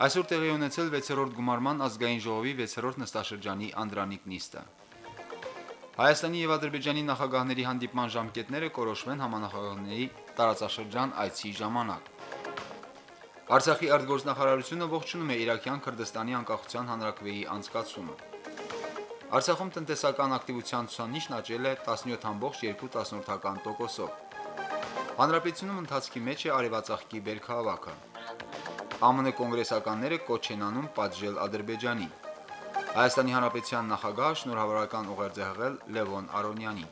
Այսօր տեղի ունեցել 6-րդ գումարման ազգային ժողովի 6-րդ նստաշրջանի անդրանիկ նիստը։ Հայաստանի եւ Ադրբեջանի նախագահների հանդիպման ժամկետները կորոշվեն համանախագահների տարածաշրջան այցի ժամանակ։ Արցախի արտգործնախարարությունը ողջունում է Իրաքյան Քրդստանի անկախության հանրակրվեի անցկացումը։ Արցախում տնտեսական ակտիվության ցուցանիշն աճել է 17.2%-ով։ Հանրապետությունում ընթացքի մեջ է արևածաղկի բերքահավաքը։ ԱՄՆ կոնգրեսականները կոչ են անում պատժել Ադրբեջանին։ Հայաստանի Հանրապետության նախագահ շնորհավորական ուղերձ է հղել Լևոն Արոնյանին։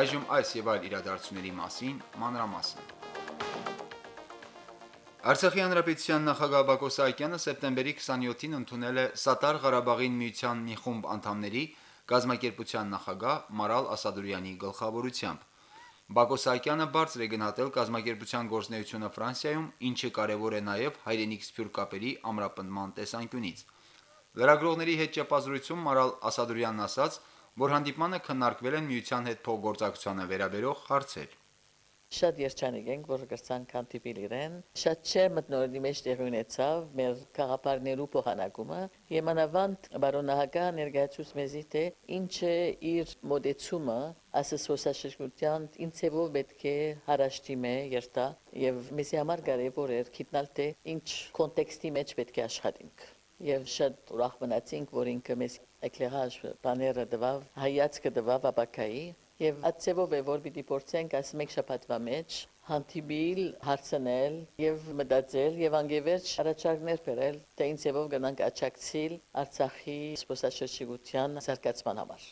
Այժմ այս եւ այլ իրադարձությունների մասին մանրամասն։ Արցախի Հանրապետության նախագահ Բակո Սահակյանը սեպտեմբերի 27-ին ընդունել է Սատար Ղարաբաղին միության մի խումբ անդամների գազམ་ակերպության նախագահ Մարալ Ասադուրյանի գլխավորությամբ։ Բակո Սահակյանը բարձր է գնահատել գազམ་ակերպության գործնեությունը Ֆրանսիայում, ինչը կարևոր է նաև հայրենիք սփյուռ կապերի ամրապնդման տեսանկյունից։ Լրագրողների հետ ճեպազրույցում Մարալ Ասադուրյանն ասաց, որ հանդիպմանը քննարկվել են միության հետ փոխգործակցությանը վերաբերող հարցեր։ Շատ երջանիկ ենք, որ գրցան կանտիպիլ իրեն։ Շատ չէ մտնորդի մեջ տեղ ունեցավ մեր քաղաքարներու փոխանակումը։ Եմանավանդ բարոնահակա ներկայացուց մեզի թե ինչ է իր մոդեցումը ասոսիացիական ինձեվով պետք է հարաշտի մե երթա եւ մեզի համար կարեւոր էր գիտնալ թե ինչ կոնտեքստի մեջ պետք է աշխատենք եւ շատ ուրախ մնացինք որ ինքը մեզ էկլերաժ բաները դվավ հայացքը դվավ ապակայի Եվ ածևով է, որ պիտի փորձենք այս մեկ շաբաթվա մեջ հանդիպիլ, հարցնել եւ մտածել եւ անգևերջ առաջարկներ բերել, թե ինձեւով գնանք աճակցիլ Արցախի սպասաշրջիկության զարգացման համար։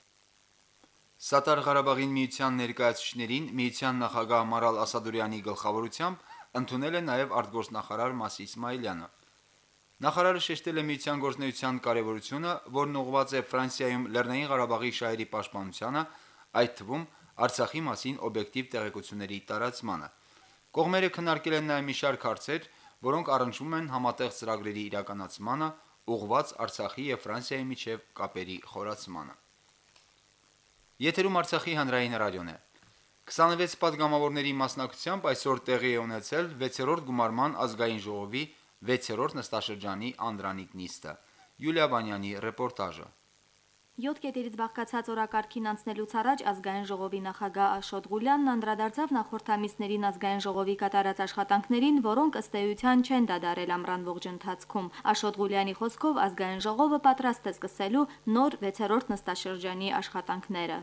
Սատար Ղարաբաղին միության ներկայացուցիչներին միության նախագահ Մարալ Ասադուրյանի գլխավորությամբ ընդունել է նաև արտգործնախարար Մասի Իսմայելյանը։ Նախարարը շեշտել է միության գործնեության կարևորությունը, որն ուղղված է Ֆրանսիայում Լեռնային Ղարաբաղի շահերի պաշտպանությանը այդ թվում Արցախի մասին օբյեկտիվ տեղեկությունների տարածմանը։ Կողմերը քննարկել են նաև մի շարք հարցեր, որոնք առնչվում են համատեղ ծրագրերի իրականացմանը, ուղղված Արցախի եւ Ֆրանսիայի միջև կապերի խորացմանը։ Եթերում Արցախի հանրային ռադիոն է։ 26 падգամավորների մասնակցությամբ այսօր տեղի է ունեցել 6-րդ գումարման ազգային ժողովի 6-րդ նստաշրջանի անդրանիկ նիստը։ Յուլիա Վանյանի ռեպորտաժը։ 7 կետերից բաղկացած օրակարգին անցնելուց առաջ ազգային ժողովի նախագահ Աշոտ Ղուլյանն անդրադարձավ նախորդ ամիսներին ազգային ժողովի կատարած աշխատանքներին, որոնք ըստ էության չեն դադարել ամռան ողջ ընթացքում։ Աշոտ Ղուլյանի խոսքով ազգային ժողովը պատրաստ է սկսելու նոր 6-րդ նստաշրջանի աշխատանքները։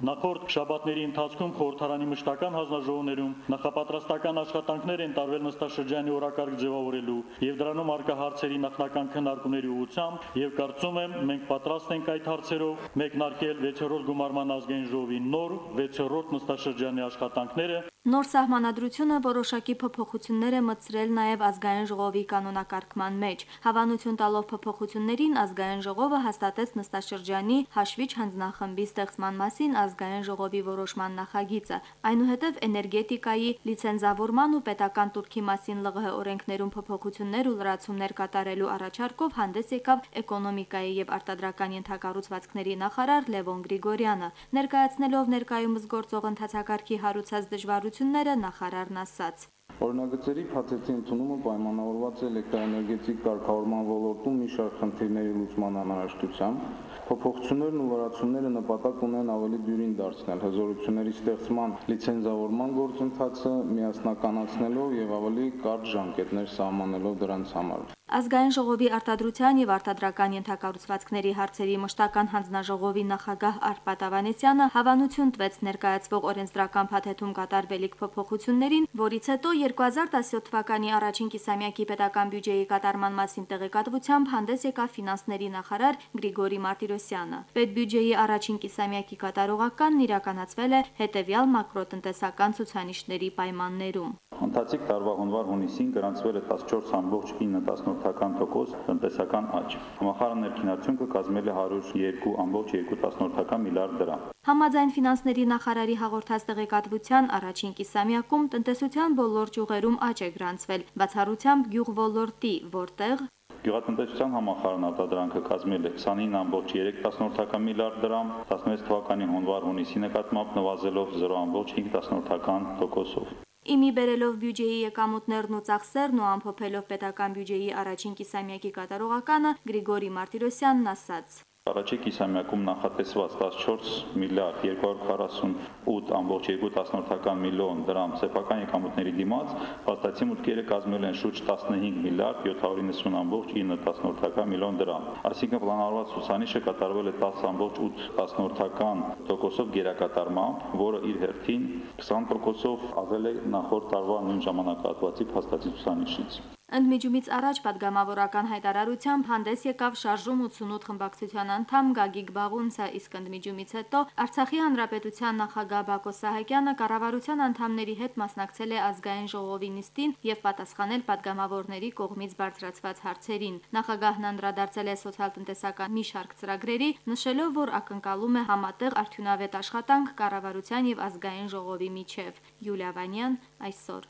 Նախորդ շաբաթների ընթացքում խորհրդարանի մշտական հանձնաժողովներում նախապատրաստական աշխատանքներ են տարվել նստաշրջանի օրակարգ ձևավորելու եւ դրանում արկա հարցերի նախնական քննարկումների ուղղությամբ եւ կարծում եմ մենք պատրաստ ենք այդ հարցերով մեկնարկել 6-րդ գումարման ազգային ժողովի նոր 6-րդ նստաշրջանի աշխատանքները Նոր սահմանադրությունը որոշակի փոփոխություններ է մտցրել նաև ազգային ժողովի կանոնակարգման մեջ։ Հավանություն տալով փոփոխություններին ազգային ժողովը հաստատեց նստաշրջանի հաշվիչ հանձնախմբի ստեղծման մասին ազգային ժողովի որոշման նախագիծը, այնուհետև էներգետիկայի լիցենզավորման ու պետական турքի մասին ԼՂՀ օրենքներում փոփոխություններ ու լրացումներ կատարելու առաջարկով հանդես եկավ էկոնոմիկայի եւ արտադրական ենթակառուցվածքների նախարար Լևոն Գրիգորյանը, ներկայացնելով ներկայումս գործող ընթացակարգի հարուցած դժվարությունները հանրությունները նախարարն ասաց. Օրինագծերի փաթեթի ընդունումը պայմանավորված է էլեկտրաէներգետիկ կարգավորման ոլորտում մի շարք խնդիրների լուծման անհրաժեշտությամբ, Փոփոխություններն ու լրացումները նպատակ ունեն ավելի դյուրին դարձնել հզորությունների ստեղծման լիցենզավորման գործընթացը միասնականացնելով եւ ավելի կարճ ժամկետներ սահմանելով դրանց համար։ Ազգային ժողովի արտադրության եւ արտադրական ենթակառուցվածքների հարցերի մշտական հանձնաժողովի նախագահ Արփատ Ավանեսյանը հավանություն տվեց ներկայացվող օրենսդրական փաթեթում կատարվելիք փոփոխություններին, որից հետո 2017 թվականի առաջին կիսամյակի պետական բյուջեի կատարման մասին տեղեկատվությամբ հանդես եկավ ֆինանսների նախարար Գրիգորի Մարտիրոսյանը։ Պետբյուջեի առաջին կիսամյակի կատարողականն իրականացվել է հետևյալ մակրոտնտեսական ցուցանիշների պայմաններում։ Ընթացիկ տարվա հունվար-հունիսին գրանցվել է 14.9%, տնտեսական աճ։ Համախառն ներքին արդյունքը կազմել է 102.2 միլիարդ դրամ։ Համաձայն ֆինանսների նախարարի հաղորդած տեղեկատվության առաջին կիսամյակում տնտեսության բոլոր ճյուղերում աճ է գրանցվել, բացառությամբ գյուղ-ոլորտի, որտեղ Գյուղատնտեսության համախառն արտադրանքը կազմել է 29.3 միլիարդ դրամ, 16 թվականի հունվար-հունիսի նկատմամբ նվազելով 0.5%-ով։ Իմի բերելով բյուջեի եկամուտներն ու ծախսերն ու ամփոփելով պետական բյուջեի առաջին կիսամյակի կատարողականը Գրիգորի Մարտիրոսյանն ասաց. Առաջի կիսամյակում նախատեսված 14 միլիարդ 248.2 միլիոն դրամ սեփական եկամուտների դիմաց փաստացի մուտքերը կազմել են շուրջ 15 միլիարդ 790.9 միլիոն դրամ։ Այսինքն պլանավորված ցուցանիշը կատարվել է 10.8 տոկոսով գերակատարմամբ, որը իր հերթին 20 տոկոսով ավել է նախորդ տարվա նույն ժամանակահատվածի փաստացի ցուցանիշից։ Ընդմիջումից առաջ падգամավորական հայտարարությամբ հանդես եկավ շարժում 88 խմբակցության անդամ Գագիկ Բաղունցը, իսկ ընդմիջումից հետո Արցախի հանրապետության նախագահ Բակո Սահակյանը կառավարության անդամների հետ մասնակցել է ազգային ժողովի նիստին եւ պատասխանել падգամավորների կողմից բարձրացված հարցերին։ Նախագահն անդրադարձել է սոցիալ-տնտեսական մի շարք ծրագրերի, նշելով, որ ակնկալում է համատեղ արդյունավետ աշխատանք կառավարության եւ ազգային ժողովի միջև։ Յուլիա Վանյան այսօր։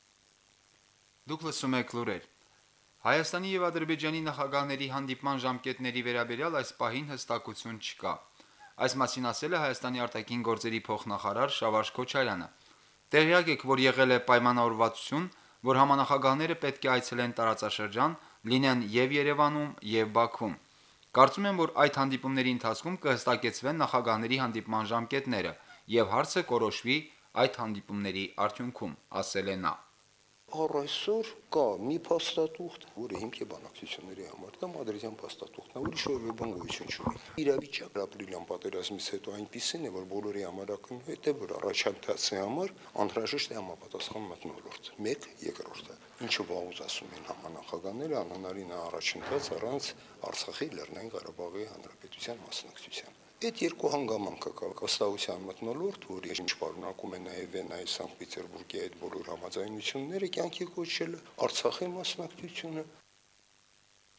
Դուք լսում եք լուրեր։ Հայաստանի եւ Ադրբեջանի նախագահների հանդիպման ժամկետների վերաբերյալ այս պահին հստակություն չկա։ Այս մասին ասել է Հայաստանի արտաքին գործերի փոխնախարար Շավարժ Քոչարյանը։ Տեղյակ եք, որ եղել է պայմանավորվածություն, որ համանախագահները պետք է այցելեն տարածաշրջան, լինեն եւ Երևանում, եւ Բաքվում։ Կարծում եմ, որ այդ հանդիպումների ընթացքում կհստակեցվեն նախագահների հանդիպման ժամկետները եւ հարցը կորոշվի այդ հանդիպումների արդյունքում, ասել է նա առ այսօր կա մի փաստաթուղթ, որը հիմք է բանակցությունների համար, դա մադրիդյան փաստաթուղթն է, ուրիշ որևէ բան գոյություն չունի։ Իրավիճակը ապրիլյան պատերազմից հետո այնպեսին է, որ բոլորի համար ակնհայտ է, որ առաջընթացի համար անհրաժեշտ է համապատասխան մտնոլորտ։ 1 երկրորդը ինչը վաղուց ասում են համանախագահները անհնարին է առաջընթաց առանց Արցախի Լեռնային Ղարաբաղի Հանրապետության մասնակցության։ Այդ երկու հանգամանքը կա կստավության մտնոլորտ, որի ինչ պարունակում է նաև Վենայի Սանկտ Պետերբուրգի այդ բոլոր համաձայնությունները կյանքի կոչելը, Արցախի մասնակցությունը։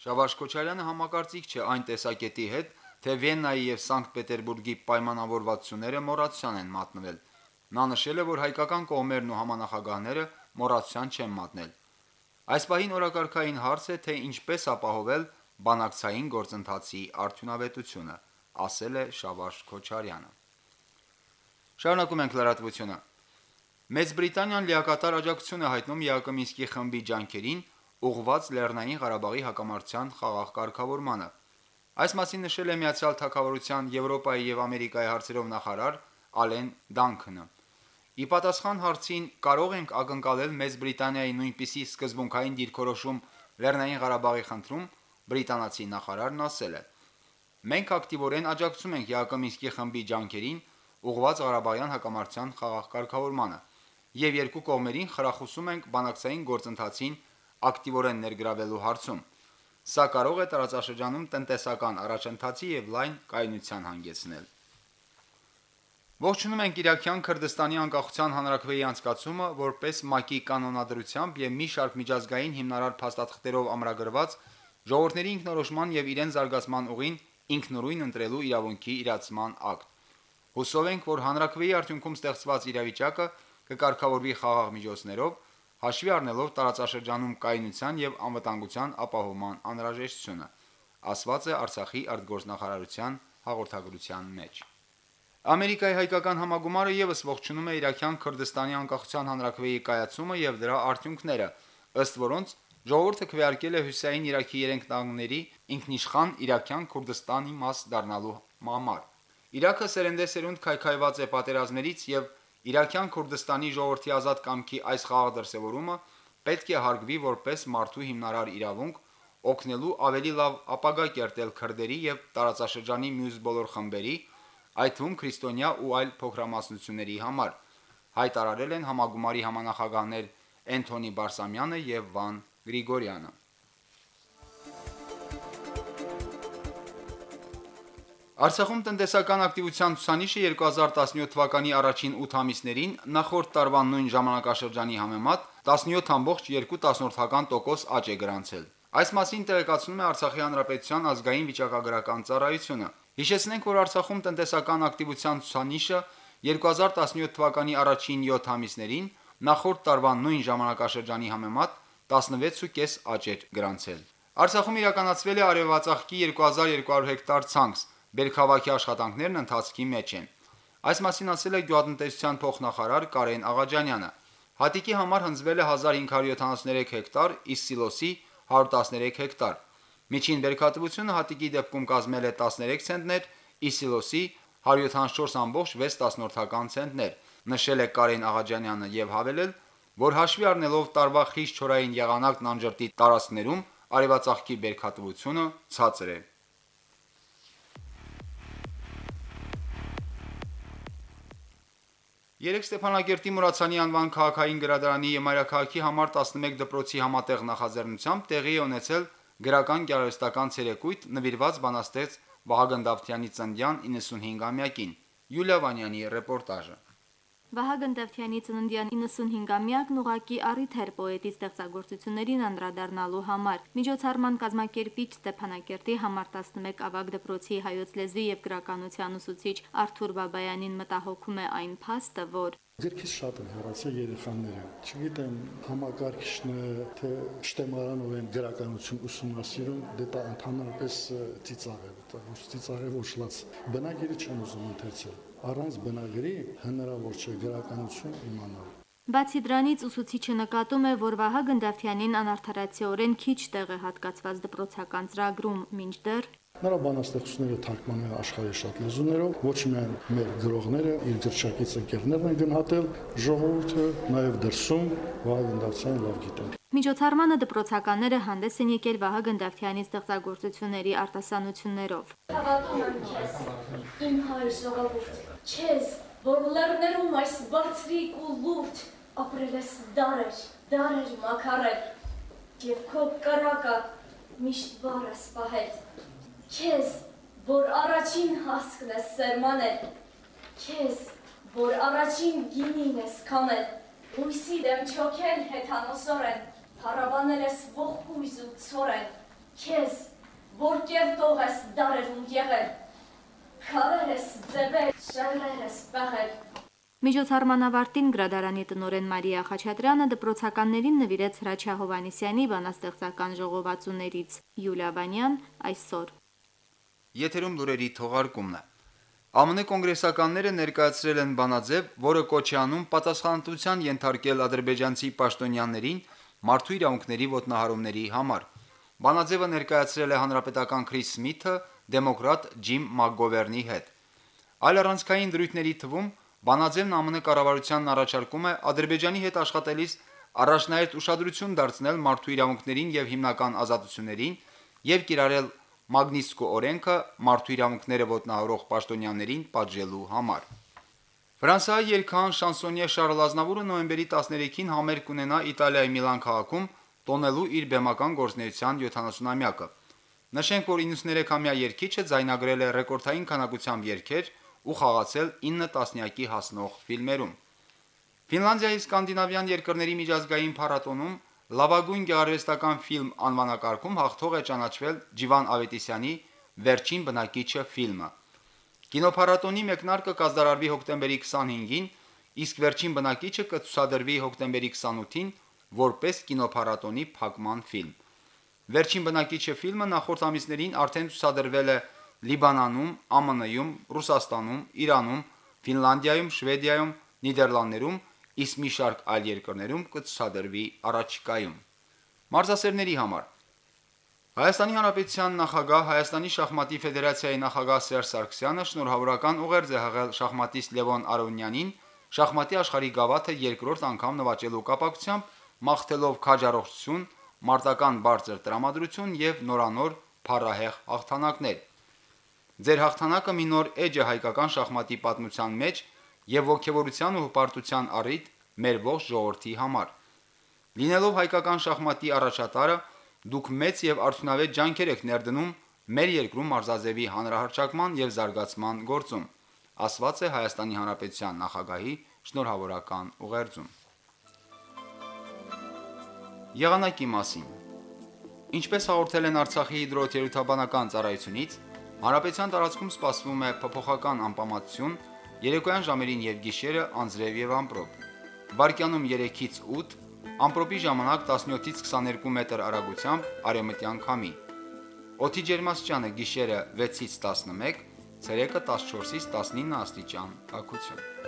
Շավարժ Քոչարյանը համակարծիք չէ այն տեսակետի հետ, թե Վենայի եւ Սանկտ Պետերբուրգի պայմանավորվածությունները մոռացության են մատնվել։ Նա նշել է, որ հայկական կողմերն ու համանախագահները մոռացության չեն մատնել։ Այս պահին օրակարգային հարց է, թե ինչպես ապահովել բանակցային գործընթացի արդյունավետությունը ասել է Շավարժ Քոչարյանը։ Շարունակում ենք լրատվությունը։ Մեծ Բրիտանիան լիակատար աջակցություն է հայտնում Յակոմինսկի խմբի ջանքերին ուղղված Լեռնային Ղարաբաղի հակամարտության խաղաղ կարգավորմանը։ Այս մասին նշել է Միացյալ Թագավորության Եվրոպայի եւ Ամերիկայի հարցերով նախարար Ալեն Դանկնը։ Ի պատասխան հարցին կարող ենք ակնկալել Մեծ Բրիտանիայի նույնպիսի սկզբունքային դիրքորոշում Լեռնային Ղարաբաղի խնդրում, բրիտանացի նախարարն ասել է. Մենք ակտիվորեն աջակցում ենք Յակոմինսկի խմբի ջանքերին ուղղված Ղարաբաղյան հակամարտության խաղաղ կարգավորմանը եւ երկու կողմերին խրախուսում ենք բանակցային գործընթացին ակտիվորեն ներգրավելու հարցում։ Սա կարող է տարածաշրջանում տնտեսական առաջընթացի եւ լայն կայունության հանգեցնել։ Ողջունում ենք Իրաքյան Քրդստանի անկախության հանրակրվեի անցկացումը, որպես ՄԱԿ-ի կանոնադրությամբ եւ մի շարք միջազգային հիմնարար փաստաթղթերով ամրագրված ժողովրդների ինքնորոշման եւ իրեն զարգացման ուղին ինքնուրույն ընտրելու իրավունքի իրացման ակտ։ Հուսով ենք, որ հանրակրվեի արդյունքում ստեղծված իրավիճակը կկարգավորվի խաղաղ միջոցներով, հաշվի առնելով տարածաշրջանում կայունության եւ անվտանգության ապահովման անհրաժեշտությունը, ասված է Արցախի արտգործնախարարության հաղորդագրության մեջ։ Ամերիկայի հայկական համագումարը եւս ողջունում է Իրաքյան Քրդստանի անկախության հանրակրվեի կայացումը եւ դրա արդյունքները, ըստ որոնց Ժողովուրդը քվեարկել է Հուսեյն Իրաքի երենք տաղների ինքնիշխան Իրաքյան Քուրդստանի մաս դառնալու համար։ Իրաքը սերնդեսերունդ քայքայված է պատերազմներից եւ Իրաքյան Քուրդստանի ժողովրդի ազատ կամքի այս խաղաղ դրսևորումը պետք է հարգվի որպես մարդու հիմնարար իրավունք օգնելու ավելի լավ ապագա կերտել քրդերի եւ տարածաշրջանի մյուս բոլոր խմբերի, այդ թվում քրիստոնյա ու այլ փոքրամասնությունների համար, հայտարարել են համագումարի համանախագահներ Էնթոնի Բարսամյանը եւ Վան Գրիգորյանը։ Արցախում տնտեսական ակտիվության ցուցանիշը 2017 թվականի առաջին 8 ամիսներին նախորդ տարվա նույն ժամանակաշրջանի համեմատ 17.2%-ական աճ է գրանցել։ Այս մասին տեղեկացնում է Արցախի հանրապետության ազգային վիճակագրական ծառայությունը։ Հիշեցնենք, որ Արցախում տնտեսական ակտիվության ցուցանիշը 2017 թվականի առաջին 7 ամիսներին նախորդ տարվա նույն ժամանակաշրջանի համեմատ 16.5 աճ էր գրանցել։ Արցախում իրականացվել է արևածաղկի 2200 հեկտար ցանց, բերքահավաքի աշխատանքներն ընթացքի մեջ են։ Այս մասին ասել է գյուղատնտեսության փոխնախարար Կարեն Աղաջանյանը։ Հատիկի համար հնձվել է 1573 հեկտար, իսկ սիլոսի 113 հեկտար։ Միջին բերքատվությունը հատիկի դեպքում կազմել է 13 ցենտներ, իսկ սիլոսի 104.6 ցենտներ, նշել է Կարեն Աղաջանյանը եւ հավելել, որ հաշվի առնելով տարվա խիստ չորային եղանակն անջրտի տարածքներում արևածաղկի բերքատվությունը ցածր է։ Երեք Ստեփանակերտի Մուրացյանի անվան քաղաքային գրադարանի եւ Մայրաքաղաքի համար 11 դպրոցի համատեղ նախաձեռնությամբ տեղի ունեցել գրական գեղարվեստական ցերեկույթ նվիրված բանաստեղծ Վահագն Դավթյանի ծննդյան 95-ամյակին։ Յուլիա Վանյանի ռեպորտաժը։ Վահագն Դավթյանի ծննդյան 95-ամյակն ուղակի առիթ էր պոետի ստեղծագործություններին անդրադառնալու համար։ Միջոցառման կազմակերպիչ Ստեփանակերտի համար 11 ավագ դպրոցի հայոց լեզվի եւ գրականության ուսուցիչ Արթուր Բաբայանին մտահոգում է այն փաստը, որ Ձերքից շատ են հեռացել երեխաները։ Չգիտեմ, համակարգիչն է, թե շտեմարանով են գրականություն ուսումնասիրում, դե դա ընդհանրապես ծիծաղ է, ոչ ծիծաղ է, ոչ լաց։ Բնագիրը չեն ուզում ընթերցել առանց բնագրի հնարավոր չէ գրականություն իմանալ։ Բացի դրանից ուսուցիչը նկատում է, որ Վահագն Դավթյանին անարդարացիորեն քիչ տեղ է հատկացված դպրոցական ծրագրում, մինչդեռ Նրա բանաստեղծությունները թարգմանել աշխարհի շատ լեզուներով, ոչ միայն մեր գրողները, իր գրչակից ընկերներն են գնահատել, ժողովուրդը նաև դրսում Վահագն Դավթյանին լավ գիտեն։ Միջոցառմանը դպրոցականները հանդես են եկել Վահագն Դավթյանի ստեղծագործությունների արտասանություններով։ Հավատում եմ քեզ, իմ հայր ժողովուրդ, քեզ, որ լեռներում այս բարձրիկ ու լուրջ ապրել ես դարեր, դարեր մակարել, եւ քո կրակը միշտ բար ես պահել։ Քեզ, որ առաջին հասկն ես սերմանել, քեզ, որ առաջին գինին ես քանել, հույսի դեմ չոքել հեթանոսորեն, հարաբանել ես ողկույզ ու ցորեն, քեզ, որ կերտող ես դարերում եղել, քարեր ես ձևել, շեղրեր ես պեղել, Միջոցառման ավարտին գրադարանի տնորեն Մարիա Խաչատրյանը դպրոցականներին նվիրեց Հրաչյա Հովանեսյանի բանաստեղծական ժողովածուներից Յուլիա Վանյան այսօր Եթերում լուրերի թողարկումն է։ ԱՄՆ կոնգրեսականները ներկայացրել են բանաձև, որը կոչ է անում պատասխանատվության ենթարկել ադրբեջանցի պաշտոնյաներին մարդու իրավունքների ոտնահարումների համար։ Բանաձևը ներկայացրել է հանրապետական Քրիս Սմիթը դեմոկրատ Ջիմ Մակգովերնի հետ։ Այլ առանցքային դրույթների թվում բանաձևն ԱՄՆ կառավարությանն առաջարկում է Ադրբեջանի հետ աշխատելիս առաջնահերթ ուշադրություն դարձնել մարդու իրավունքներին եւ հիմնական ազատություններին եւ կիրառել Մագնիսկո օրենքը մարդու իրավունքները ոտնահարող պաշտոնյաներին պատժելու համար։ Ֆրանսիայի երգահան շանսոնյե Շարլ Ազնավուրը նոյեմբերի 13-ին համերգ կունենա Իտալիայի Միլան քաղաքում տոնելու իր բեմական գործնեության 70-ամյակը։ Նշենք, որ 93-ամյա երգիչը ձայնագրել է ռեկորդային քանակությամբ երգեր ու խաղացել 9 տասնյակի հասնող ֆիլմերում։ Ֆինլանդիայի սկանդինավյան երկրների միջազգային փառատոնում լավագույն գեղարվեստական ֆիլմ անվանակարգում հաղթող է ճանաչվել Ջիվան Ավետիսյանի Վերջին բնակիչը ֆիլմը։ Կինոփառատոնի մեկնարկը կազմարարվի հոկտեմբերի 25-ին, իսկ Վերջին բնակիչը կցուցադրվի հոկտեմբերի 28-ին որպես կինոփառատոնի փակման ֆիլմ։ Վերջին բնակիչը ֆիլմը նախորդ ամիսներին արդեն ցուցադրվել է Լիբանանում, ԱՄՆ-ում, Ռուսաստանում, Իրանում, Ֆինլանդիայում, Շվեդիայում, Նիդերլանդներում իսկ մի շարք այլ երկրներում կցուցադրվի առաջիկայում։ Մարզասերների համար Հայաստանի Հանրապետության նախագահ Հայաստանի շախմատի ֆեդերացիայի նախագահ Սերժ Սարգսյանը շնորհավորական ուղերձ է հղել շախմատիստ Լևոն Արոնյանին շախմատի աշխարհի գավաթը երկրորդ անգամ նվաճելու կապակցությամբ մաղթելով քաջառողջություն, մարտական բարձր տրամադրություն եւ նորանոր փառահեղ հաղթանակներ։ Ձեր հաղթանակը մի նոր էջ է հայկական շախմատի պատմության մեջ եւ ողջավորության ու հպարտության առիթ մեր ողջ ժողովրդի համար։ Լինելով հայկական շախմատի առաջատարը, դուք մեծ եւ արդյունավետ ջանքեր եք ներդնում մեր երկրում մարզաձևի հանրահարճակման եւ զարգացման գործում, ասված է Հայաստանի Հանրապետության նախագահի շնորհավորական ուղերձում։ Եղանակի մասին. Ինչպես հաղորդել են Արցախի հիդրոթերապևտաբանական ծառայությունից, հանրապետության տարածքում սպասվում է փոփոխական անպամատություն, երեկոյան ժամերին եւ գիշերը անձրև եւ ամպրոպ։ Վարկյանում 3-ից 8, ամպրոպի ժամանակ 17-ից 22 մետր արագությամբ արևմտյան քամի։ Օդի ջերմաստիճանը գիշերը 6-ից 11, ցերեկը 14-ից 19 աստիճան։ Տաքություն։